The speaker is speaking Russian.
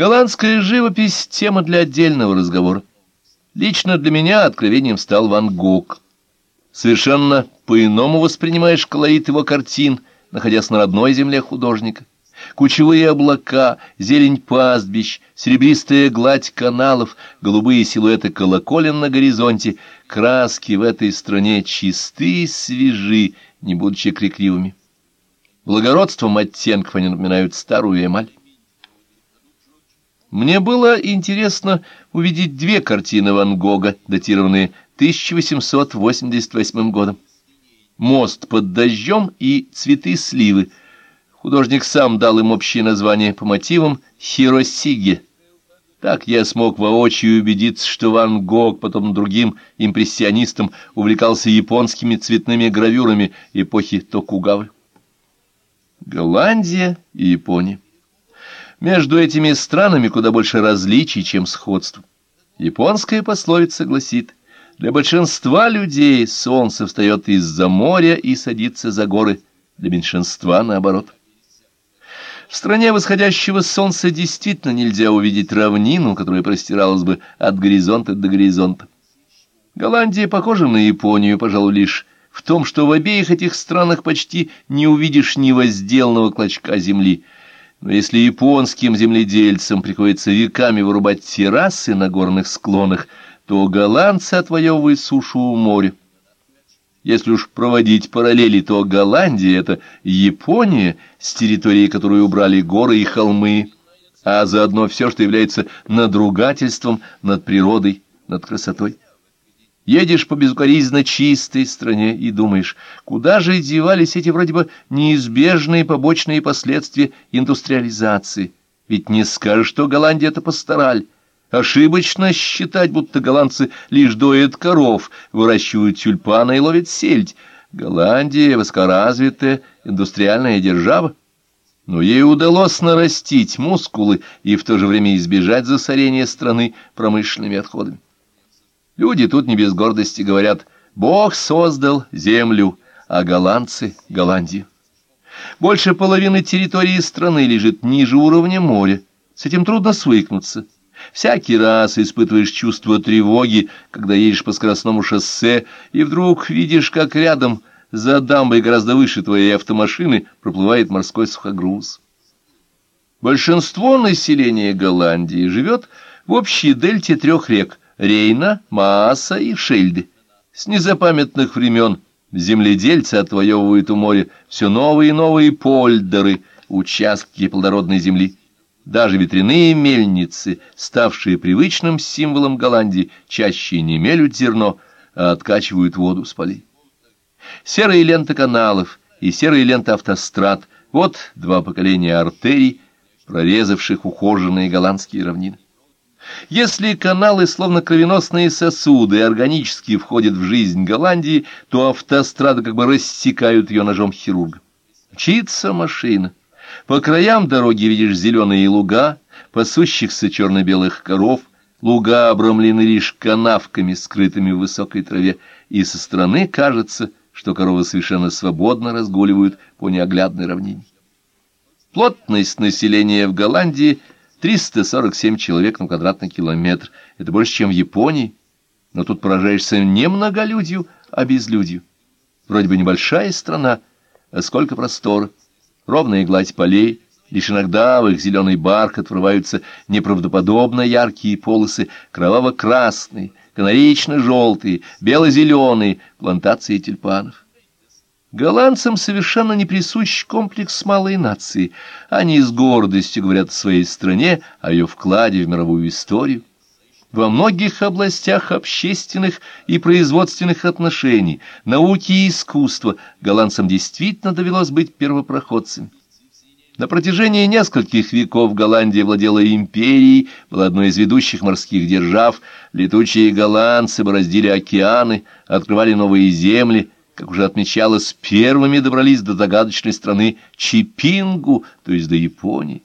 Голландская живопись — тема для отдельного разговора. Лично для меня откровением стал Ван Гог. Совершенно по-иному воспринимаешь колорит его картин, находясь на родной земле художника. Кучевые облака, зелень пастбищ, серебристая гладь каналов, голубые силуэты колоколен на горизонте, краски в этой стране чисты и свежи, не будучи крикливыми. Благородством оттенков они напоминают старую эмаль. Мне было интересно увидеть две картины Ван Гога, датированные 1888 годом. «Мост под дождем» и «Цветы сливы». Художник сам дал им общее название по мотивам «Хиросиге». Так я смог воочию убедиться, что Ван Гог, потом другим импрессионистам, увлекался японскими цветными гравюрами эпохи Токугавы. Голландия и Япония. Между этими странами куда больше различий, чем сходств. Японская пословица гласит, для большинства людей солнце встает из-за моря и садится за горы, для меньшинства наоборот. В стране восходящего солнца действительно нельзя увидеть равнину, которая простиралась бы от горизонта до горизонта. Голландия похожа на Японию, пожалуй, лишь в том, что в обеих этих странах почти не увидишь ни возделанного клочка земли – но если японским земледельцам приходится веками вырубать террасы на горных склонах, то голландцы отвоевывают сушу у моря. Если уж проводить параллели, то Голландия — это Япония, с территории которой убрали горы и холмы, а заодно все, что является надругательством над природой, над красотой. Едешь по безукоризненно чистой стране и думаешь, куда же девались эти вроде бы неизбежные побочные последствия индустриализации? Ведь не скажешь, что Голландия — это пастораль. Ошибочно считать, будто голландцы лишь доят коров, выращивают тюльпаны и ловят сельдь. Голландия — высокоразвитая индустриальная держава. Но ей удалось нарастить мускулы и в то же время избежать засорения страны промышленными отходами. Люди тут не без гордости говорят «Бог создал землю», а голландцы — Голландию. Больше половины территории страны лежит ниже уровня моря. С этим трудно свыкнуться. Всякий раз испытываешь чувство тревоги, когда едешь по скоростному шоссе, и вдруг видишь, как рядом, за дамбой гораздо выше твоей автомашины, проплывает морской сухогруз. Большинство населения Голландии живет в общей дельте трех рек Рейна, Мааса и Шельды. С незапамятных времен земледельцы отвоевывают у моря все новые и новые польдеры, участки плодородной земли. Даже ветряные мельницы, ставшие привычным символом Голландии, чаще не мелют зерно, а откачивают воду с полей. Серые ленты каналов и серые ленты автострад — вот два поколения артерий, прорезавших ухоженные голландские равнины. Если каналы, словно кровеносные сосуды, органически входят в жизнь Голландии, то автострады как бы рассекают ее ножом хирурга. Мчится машина. По краям дороги видишь зеленые луга, пасущихся черно-белых коров, луга обрамлены лишь канавками, скрытыми в высокой траве, и со стороны кажется, что коровы совершенно свободно разгуливают по неоглядной равнине. Плотность населения в Голландии – 347 человек на квадратный километр. Это больше, чем в Японии. Но тут поражаешься не многолюдью, а безлюдью. Вроде бы небольшая страна, а сколько простора. Ровная гладь полей, лишь иногда в их зеленый бархат врываются неправдоподобно яркие полосы, кроваво-красные, канаречно-желтые, бело-зеленые, плантации тюльпанов. Голландцам совершенно не присущ комплекс малой нации. Они с гордостью говорят о своей стране, о ее вкладе в мировую историю. Во многих областях общественных и производственных отношений, науки и искусства голландцам действительно довелось быть первопроходцами. На протяжении нескольких веков Голландия владела империей, была одной из ведущих морских держав, летучие голландцы бороздили океаны, открывали новые земли – как уже отмечалось, первыми добрались до загадочной страны Чипингу, то есть до Японии.